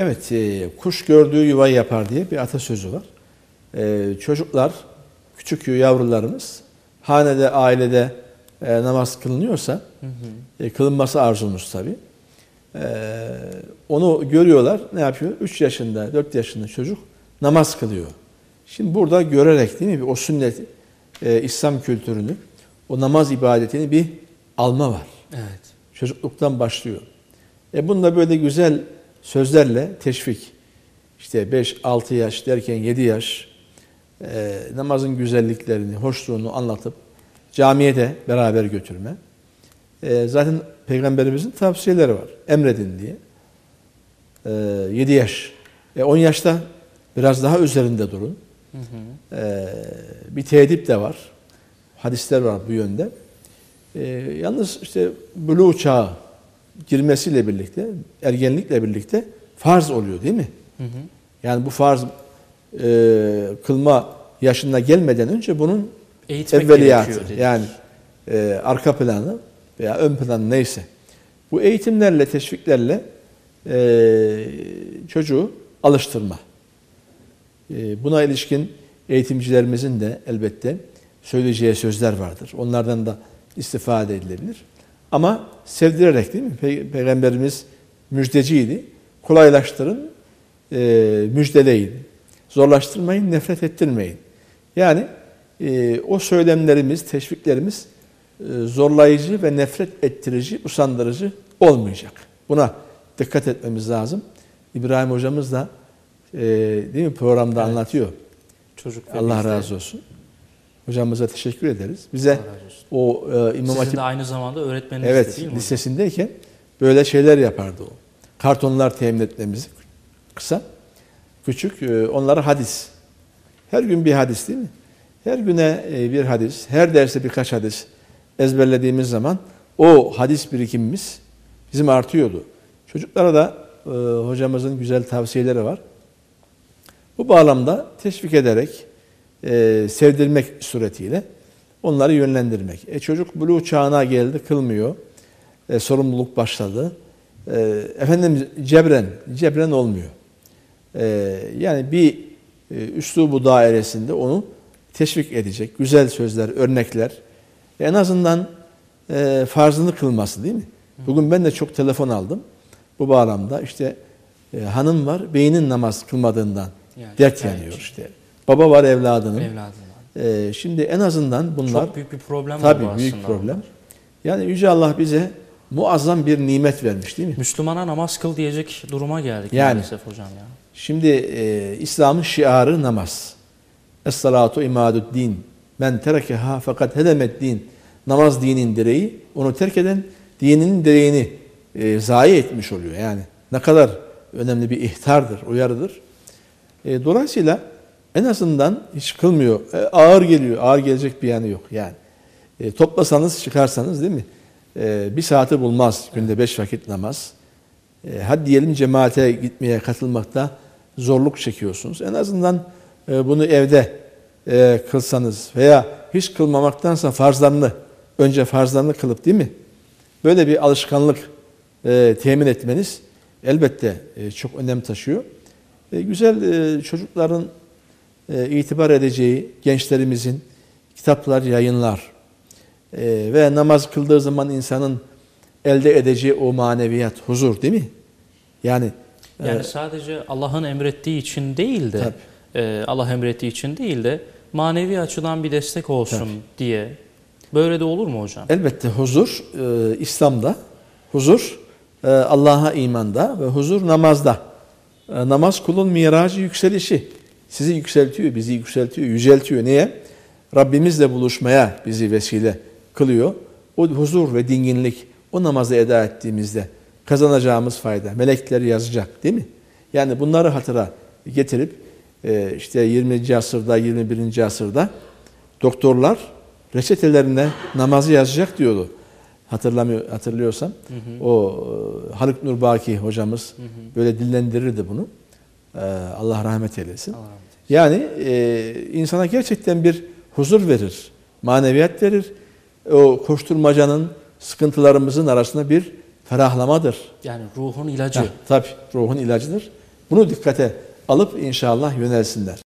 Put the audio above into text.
Evet, e, kuş gördüğü yuvayı yapar diye bir atasözü var. E, çocuklar, küçük yavrularımız hanede, ailede e, namaz kılınıyorsa, E, kılınması arzumuz tabii. E, onu görüyorlar, ne yapıyor? 3 yaşında, 4 yaşında çocuk namaz kılıyor. Şimdi burada görerek değil mi o sünnet, e, İslam kültürünü, o namaz ibadetini bir alma var. Evet. Çocukluktan başlıyor. E bunda böyle güzel sözlerle teşvik. İşte 5-6 yaş derken 7 yaş e, namazın güzelliklerini, hoşluğunu anlatıp camiye de beraber götürme. E, zaten Peygamberimizin tavsiyeleri var. Emredin diye. E, 7 yaş. E, 10 yaşta biraz daha üzerinde durun. Hı hı. E, bir tedip de var. Hadisler var bu yönde. E, yalnız işte buluğ çağı girmesiyle birlikte, ergenlikle birlikte farz oluyor değil mi? Hı hı. Yani bu farz e, kılma yaşına gelmeden önce bunun Eğitmek evveliyatı yani e, arka planı veya ön planı neyse. Bu eğitimlerle, teşviklerle e, çocuğu alıştırma. E, buna ilişkin eğitimcilerimizin de elbette söyleyeceği sözler vardır. Onlardan da istifade edilebilir. Ama sevdirerek değil mi? Pey- Peygamberimiz müjdeciydi. Kolaylaştırın, e, müjdeleyin. Zorlaştırmayın, nefret ettirmeyin. Yani e, o söylemlerimiz, teşviklerimiz e, zorlayıcı ve nefret ettirici, usandırıcı olmayacak. Buna dikkat etmemiz lazım. İbrahim hocamız da e, değil mi programda Evet. anlatıyor. Çocuk Allah razı olsun. Hocamıza teşekkür ederiz. Bize o e, İmam Sizin Hatip de aynı zamanda öğretmeniniz evet değil mi? hocam? lisesindeyken böyle şeyler yapardı o. Kartonlar temin etmemizi kısa, küçük e, onlara hadis. Her gün bir hadis değil mi? Her güne e, bir hadis, her derse birkaç hadis ezberlediğimiz zaman o hadis birikimimiz bizim artıyordu. Çocuklara da e, hocamızın güzel tavsiyeleri var. Bu bağlamda teşvik ederek, e, sevdirmek suretiyle onları yönlendirmek. E, çocuk buluğ çağına geldi, kılmıyor. E, sorumluluk başladı. E, efendim cebren, cebren olmuyor. E, yani bir e, üslubu dairesinde onu teşvik edecek. Güzel sözler, örnekler. En azından e, farzını kılması değil mi? Bugün ben de çok telefon aldım. Bu bağlamda işte e, hanım var, beynin namaz kılmadığından Yani dert yanıyor işte. Baba var evladının. Evladım var. E, şimdi en azından bunlar Çok büyük bir problem tabii bu büyük aslında. problem. Yani Yüce Allah bize muazzam bir nimet vermiş değil mi? Müslümana namaz kıl diyecek duruma geldik Yani. maalesef hocam ya. Şimdi e, İslam'ın şiarı namaz. Es-salatu imadud din. Men terekeha fakat hedemet din. Namaz dinin direği. Onu terk eden dininin direğini e, zayi etmiş oluyor. Yani ne kadar önemli bir ihtardır, uyarıdır. E, dolayısıyla en azından hiç kılmıyor. E, ağır geliyor. Ağır gelecek bir yanı yok. Yani e, toplasanız çıkarsanız değil mi? E, bir saati bulmaz günde beş vakit namaz. E, hadi diyelim cemaate gitmeye katılmakta zorluk çekiyorsunuz. En azından e, bunu evde e, kılsanız veya hiç kılmamaktansa farzlarını önce farzlarını kılıp değil mi? Böyle bir alışkanlık e, temin etmeniz elbette e, çok önem taşıyor. E, güzel e, çocukların e, itibar edeceği gençlerimizin kitaplar, yayınlar e, ve namaz kıldığı zaman insanın elde edeceği o maneviyat, huzur değil mi? Yani Yani e, sadece Allah'ın emrettiği için değil de Tabii. e, Allah emrettiği için değil de manevi açıdan bir destek olsun diye. Böyle de olur mu hocam? elbette huzur e, İslam'da, huzur e, Allah'a imanda ve huzur namazda. E, namaz kulun miracı yükselişi. Sizi yükseltiyor, bizi yükseltiyor, yüceltiyor. Niye? Rabbimizle buluşmaya bizi vesile kılıyor. O huzur ve dinginlik o namazı eda ettiğimizde kazanacağımız fayda. Melekler yazacak değil mi? Yani bunları hatıra getirip e, işte 20. asırda, 21. asırda doktorlar reçetelerine namazı yazacak diyordu. Hatırlamıyor, hatırlıyorsam. O e, Haluk Nurbaki hocamız böyle dillendirirdi bunu. E, Allah rahmet eylesin. Allah rahmet Yani e, insana gerçekten bir huzur verir, maneviyat verir. O koşturmacanın, sıkıntılarımızın arasında bir ferahlamadır. Yani ruhun ilacı. Ha, tabii ruhun ilacıdır. Bunu dikkate alıp inşallah yönelsinler.